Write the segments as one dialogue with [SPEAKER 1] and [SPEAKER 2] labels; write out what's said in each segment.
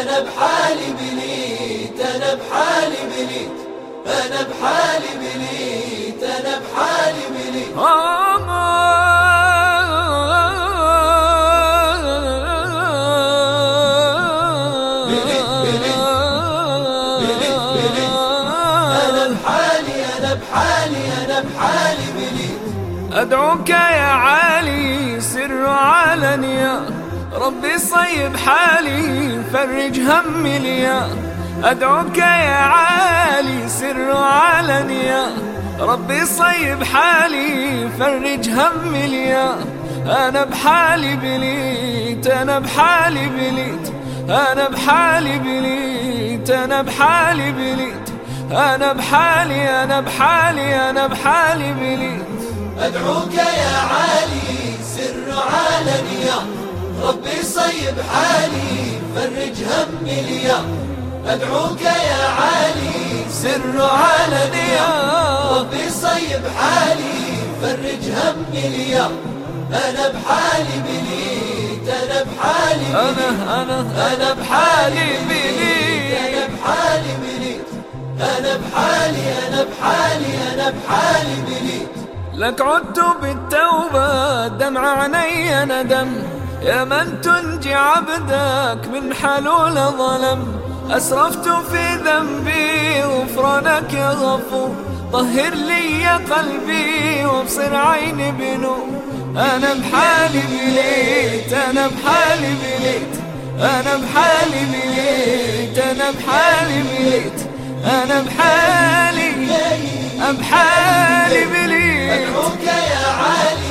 [SPEAKER 1] أنا بحالي بليت أنا بحالي بليت أنا بحالي بليت أنا بحالي بليت أنا بحالي أنا بحالي أنا بحالي
[SPEAKER 2] أدعوك يا عالي سر علنيا. ربي صيب حالي فرج همي ليا. أدعوك يا عالي سر علنيا ربي صيب حالي فرج همي ليا. أنا بحالي بليت أنا بحالي بليت. أنا بحالي بليت أنا بحالي بليت. أنا بحالي أنا بحالي أنا بحالي بليت.
[SPEAKER 1] أدعوك يا عالي سر علنيا ربي صيب حالي فرج همي ليا أدعوك يا عالي سر علنيا ربي صيب حالي فرج همي ليا أنا بحالي بليت أنا بحالي بليت
[SPEAKER 2] أنا أنا أنا بحالي
[SPEAKER 1] أنا
[SPEAKER 2] بليت
[SPEAKER 1] بحالي بليت أنا بحالي أنا بحالي أنا بحالي بليت
[SPEAKER 2] لك عدت بالتوبة دمع عيني ندم يا من تنجي عبدك من حلول ظلم أسرفت في ذنبي غفرانك يا غفور. طهر لي قلبي وابصر عيني بنور. أنا بحالي بليت أنا بحالي بليت. أنا بحالي بليت أنا بحالي بليت. أنا بحالي بحالي بليت.
[SPEAKER 1] أدعوك يا عالي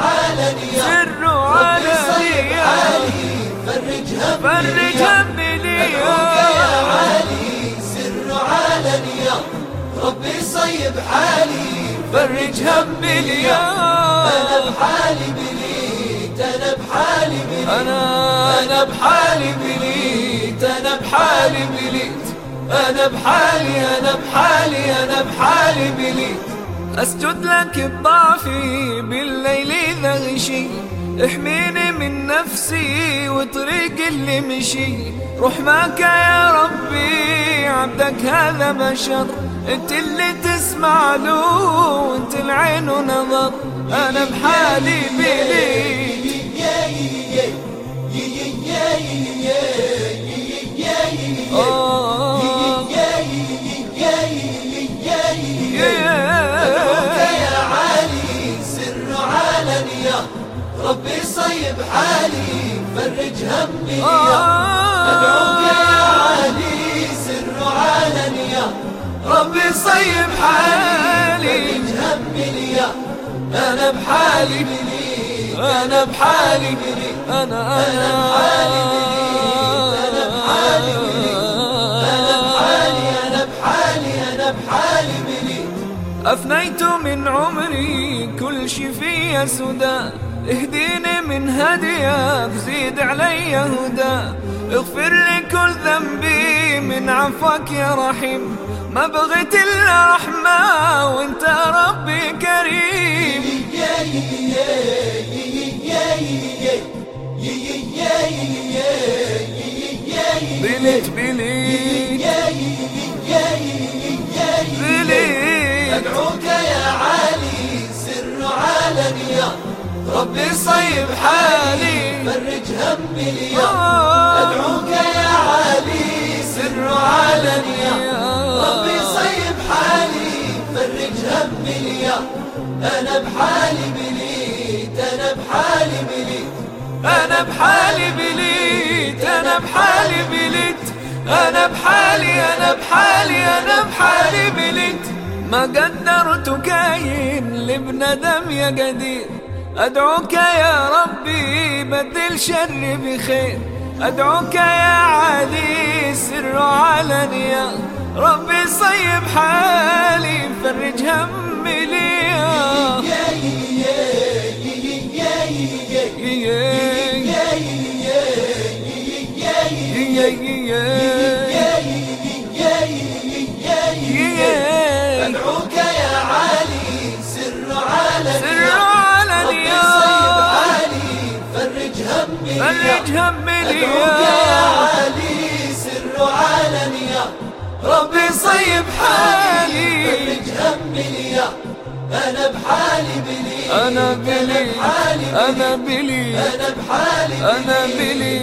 [SPEAKER 1] سر علنيا
[SPEAKER 2] سر
[SPEAKER 1] ربي صيب
[SPEAKER 2] علي
[SPEAKER 1] حالي فرج أدعوك يا
[SPEAKER 2] لي
[SPEAKER 1] عالي سر علنيا ربي صيب حالي.
[SPEAKER 2] فرج همي لي
[SPEAKER 1] أنا بحالي بليت أنا بحالي بليت.
[SPEAKER 2] أنا أنا بحالي بليت أنا بحالي بليت. أنا بحالي أنا بحالي أنا بحالي بليت. أسجد لك بضعفي بالليل إذا غشي. احميني من نفسي وطريق اللي مشي. رحمك يا ربي عبدك هذا بشر. انت اللي تسمع له وانت العين ونظر أنا بحالي بليت
[SPEAKER 1] فرج همي ليا أدعوك يا عالي سر علنيا
[SPEAKER 2] ربي صيب حالي.
[SPEAKER 1] فرج همي ليا. أنا بحالي بليت
[SPEAKER 2] أنا بحالي أنا أنا
[SPEAKER 1] بحالي أنا بحالي أنا بحالي
[SPEAKER 2] أفنيت من عمري كل شي فيا سدى اهديني من هديك زيد علي هدى. اغفر لي كل ذنبي من عفوك يا رحيم. ما بغيت إلا رحمة وأنت ربي كريم. بليت بليت. بليت.
[SPEAKER 1] أدعوك يا عالي سر علنيا ربي صيب حالي. فرج همي ليا أدعوك يا عالي سر علنيا ربي صيب حالي. فرج همي ليا أنا بحالي بليت أنا بحالي بليت
[SPEAKER 2] أنا بحالي بليت أنا بحالي بليت أنا بحالي أنا بحالي أنا بحالي بليت ما قدرت كاين لابن دم يا قدير. أدعوك يا ربي بدل شر بخير أدعوك يا عالي سر علنيا ربي صيب حالي فرج همي ليا
[SPEAKER 1] أدعوك ربي صيب حالي. بلج همي يا
[SPEAKER 2] أنا بحالي بلي
[SPEAKER 1] أنا بلي.
[SPEAKER 2] أنا بلي
[SPEAKER 1] أنا بحالي
[SPEAKER 2] بلي.
[SPEAKER 1] أنا
[SPEAKER 2] بلي